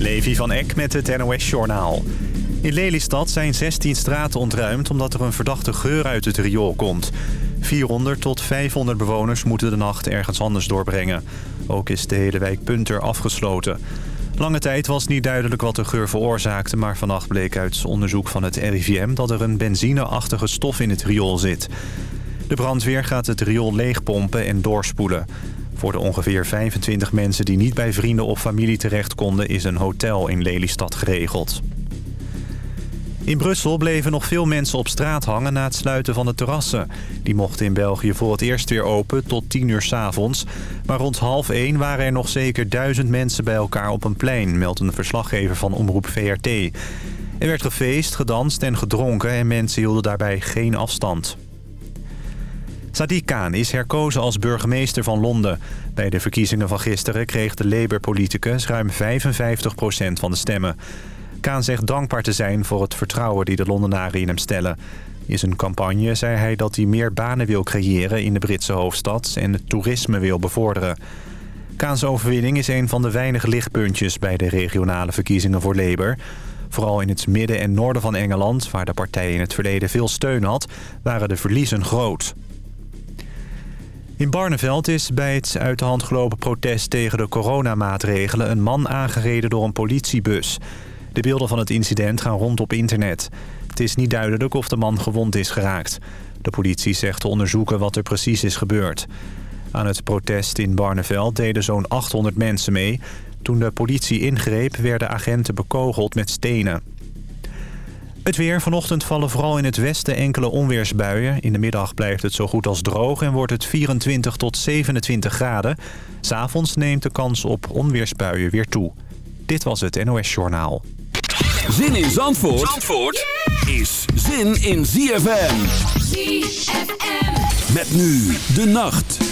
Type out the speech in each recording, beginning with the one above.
Levi van Eck met het NOS-journaal. In Lelystad zijn 16 straten ontruimd omdat er een verdachte geur uit het riool komt. 400 tot 500 bewoners moeten de nacht ergens anders doorbrengen. Ook is de hele wijk Punter afgesloten. Lange tijd was niet duidelijk wat de geur veroorzaakte... maar vannacht bleek uit onderzoek van het RIVM... dat er een benzineachtige stof in het riool zit. De brandweer gaat het riool leegpompen en doorspoelen. Voor de ongeveer 25 mensen die niet bij vrienden of familie terecht konden... is een hotel in Lelystad geregeld. In Brussel bleven nog veel mensen op straat hangen na het sluiten van de terrassen. Die mochten in België voor het eerst weer open tot 10 uur s avonds. Maar rond half 1 waren er nog zeker duizend mensen bij elkaar op een plein... meldt een verslaggever van Omroep VRT. Er werd gefeest, gedanst en gedronken en mensen hielden daarbij geen afstand. Sadiq Khan is herkozen als burgemeester van Londen. Bij de verkiezingen van gisteren kreeg de Labour-politicus ruim 55% van de stemmen. Kaan zegt dankbaar te zijn voor het vertrouwen die de Londenaren in hem stellen. In zijn campagne zei hij dat hij meer banen wil creëren in de Britse hoofdstad... en het toerisme wil bevorderen. Kaans overwinning is een van de weinige lichtpuntjes bij de regionale verkiezingen voor Labour. Vooral in het midden en noorden van Engeland, waar de partij in het verleden veel steun had, waren de verliezen groot. In Barneveld is bij het uit de hand gelopen protest tegen de coronamaatregelen... een man aangereden door een politiebus. De beelden van het incident gaan rond op internet. Het is niet duidelijk of de man gewond is geraakt. De politie zegt te onderzoeken wat er precies is gebeurd. Aan het protest in Barneveld deden zo'n 800 mensen mee. Toen de politie ingreep werden agenten bekogeld met stenen. Het weer. Vanochtend vallen vooral in het westen enkele onweersbuien. In de middag blijft het zo goed als droog en wordt het 24 tot 27 graden. S'avonds neemt de kans op onweersbuien weer toe. Dit was het NOS Journaal. Zin in Zandvoort, Zandvoort is zin in ZFM. ZFM. Met nu de nacht.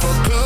For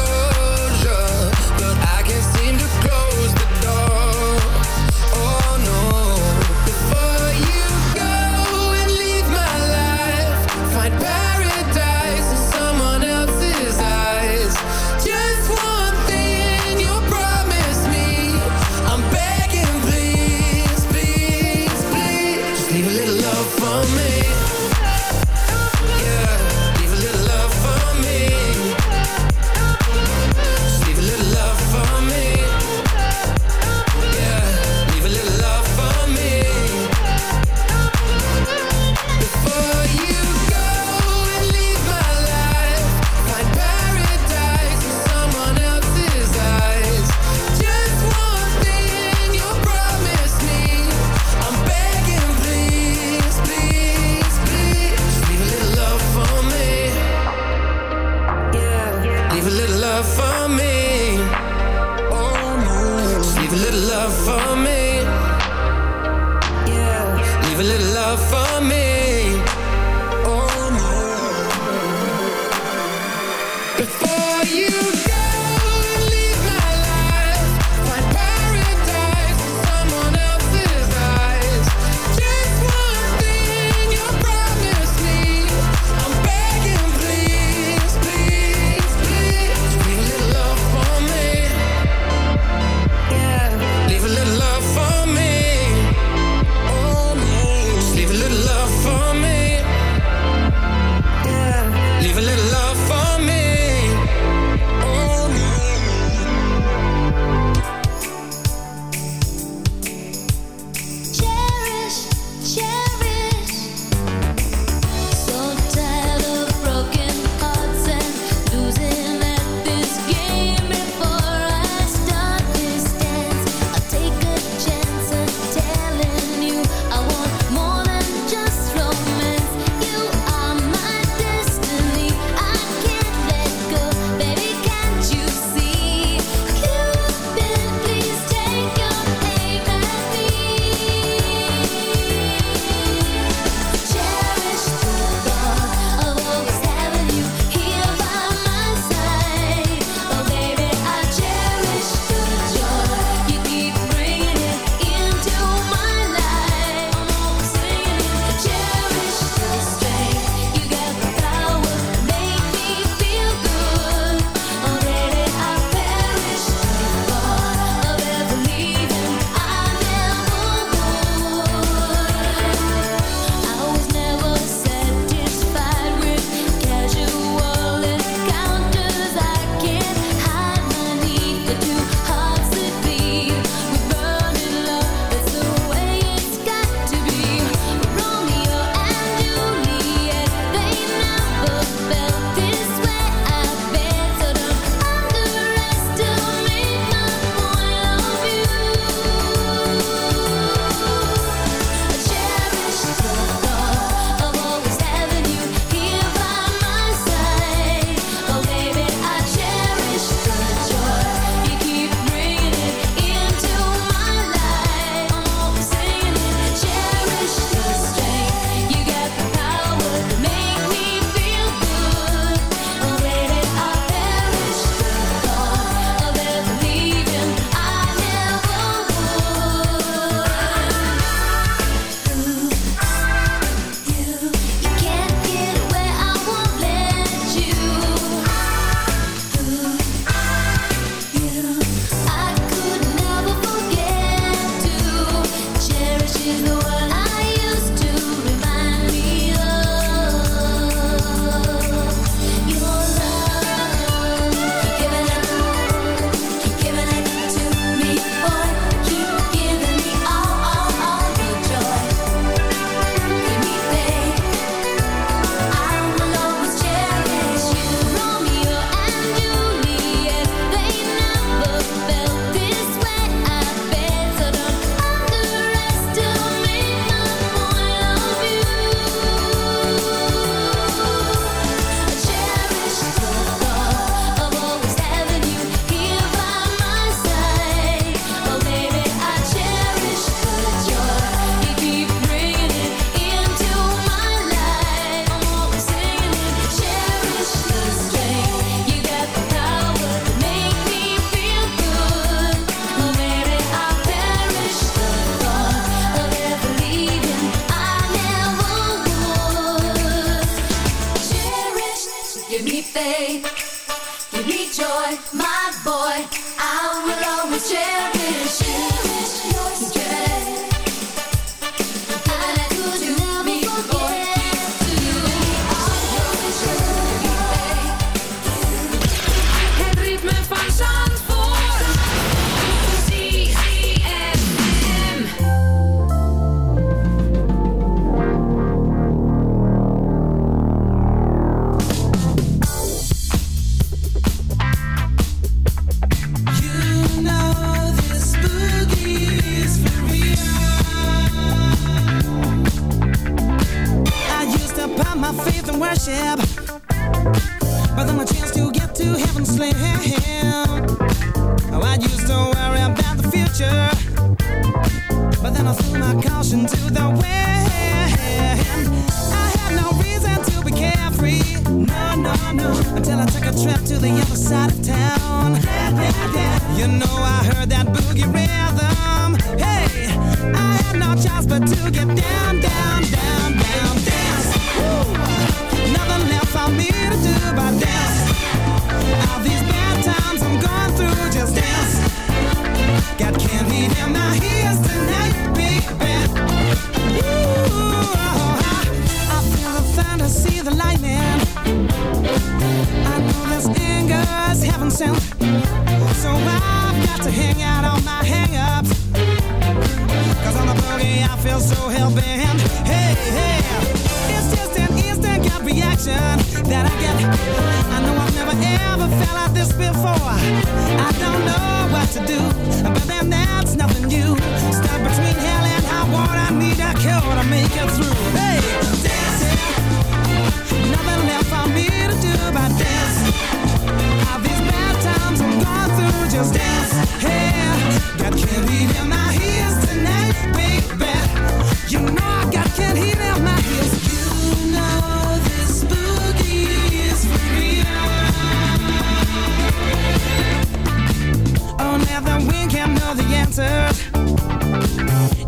answers.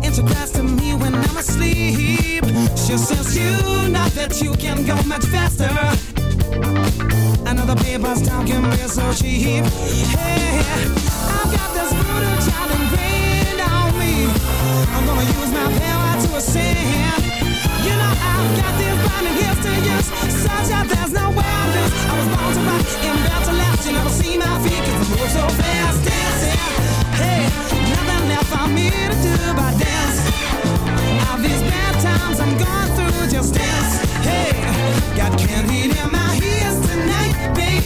Introduced to me when I'm asleep. She says you know that you can go much faster. Another paper's talking me so cheap. Hey, I've got this voodoo child ingrained on me. I'm gonna use my power to ascend. You know I've got these blinding gifts to use, such that there's no way I was born to rock and built to last. You never see my feet 'cause I move so fast, dancing. Hey, nothing left for me to do but dance. All these bad times I'm going through, just dance. Hey, got candy in my ears tonight, baby.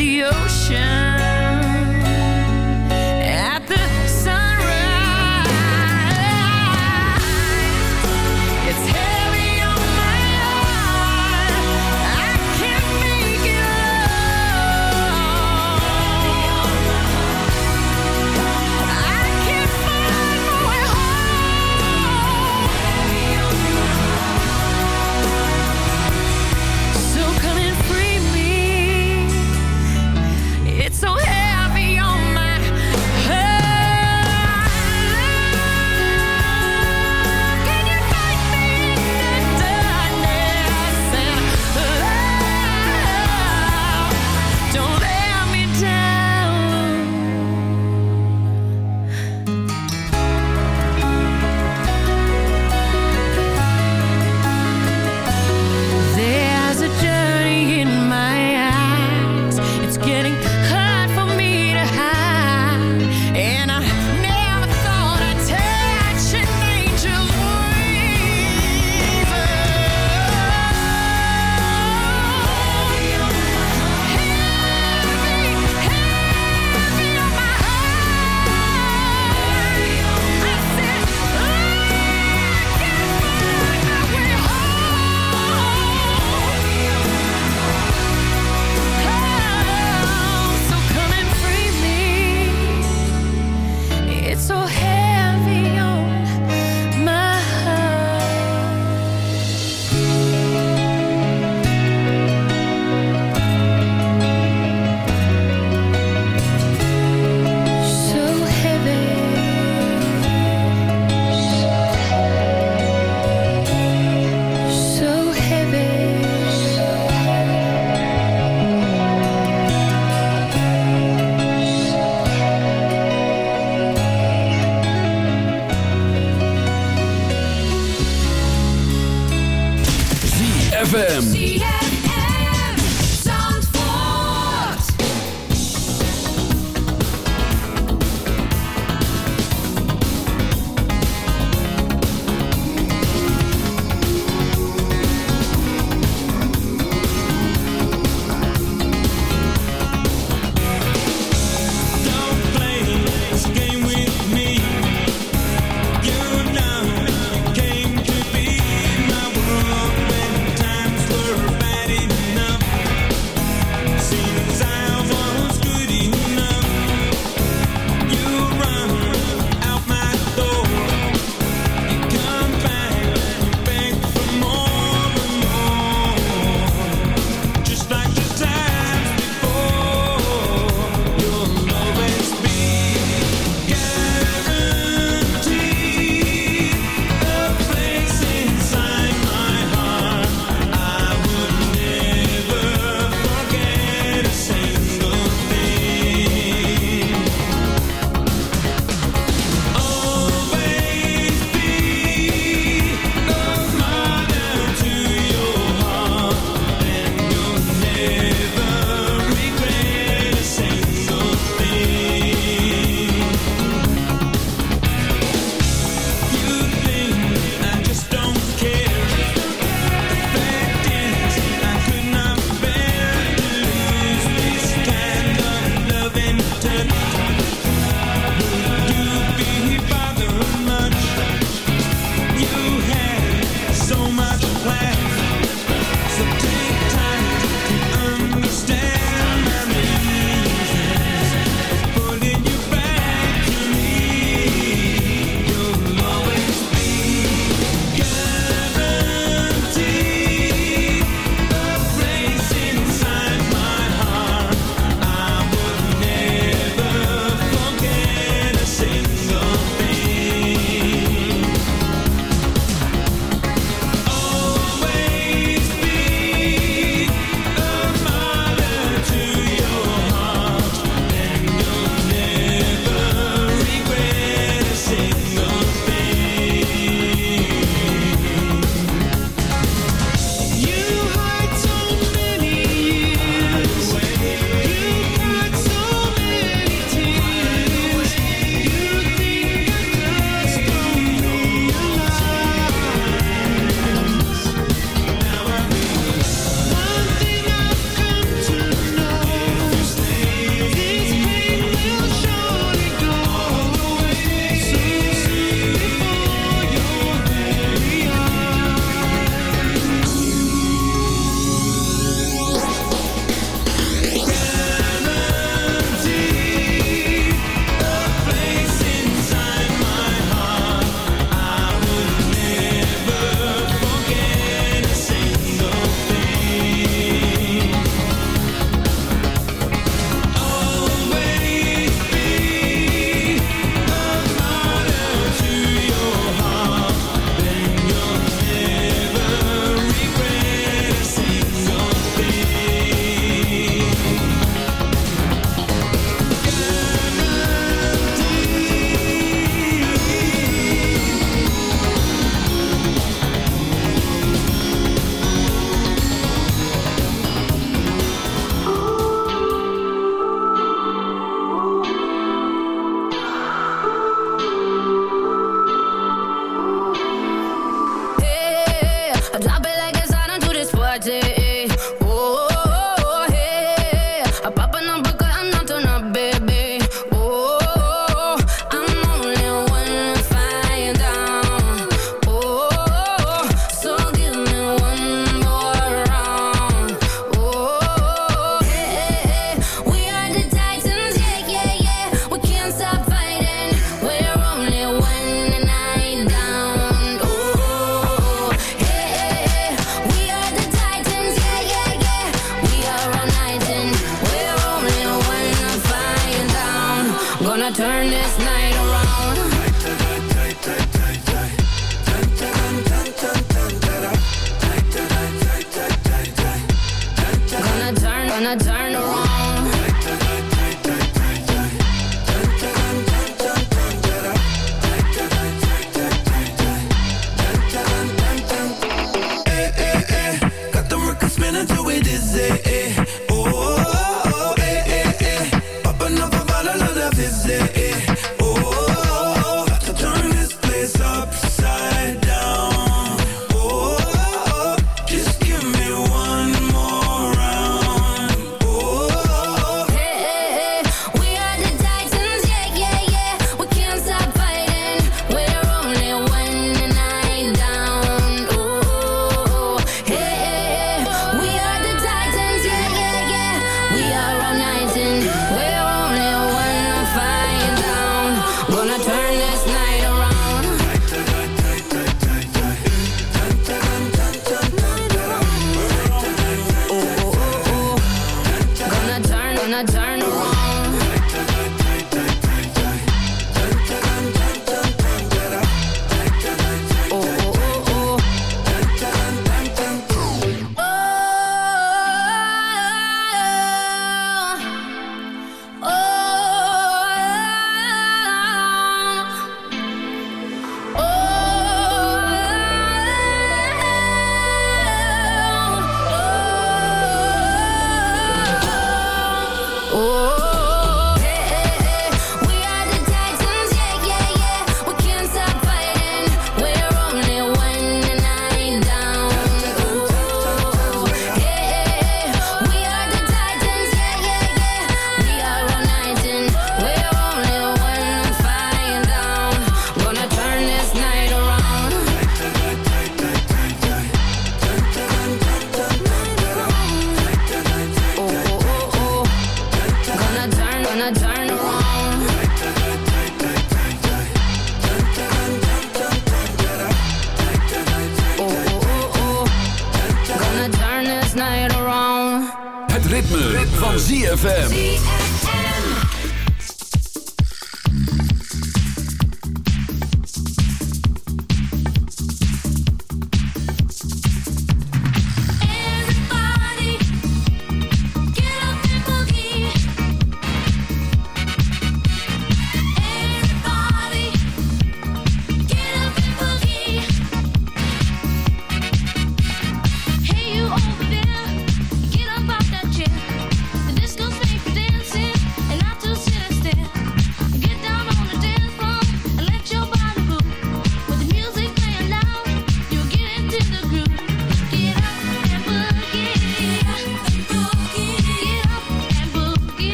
The ocean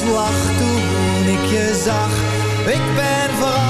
slag toen ik je zag. Ik ben veranderd,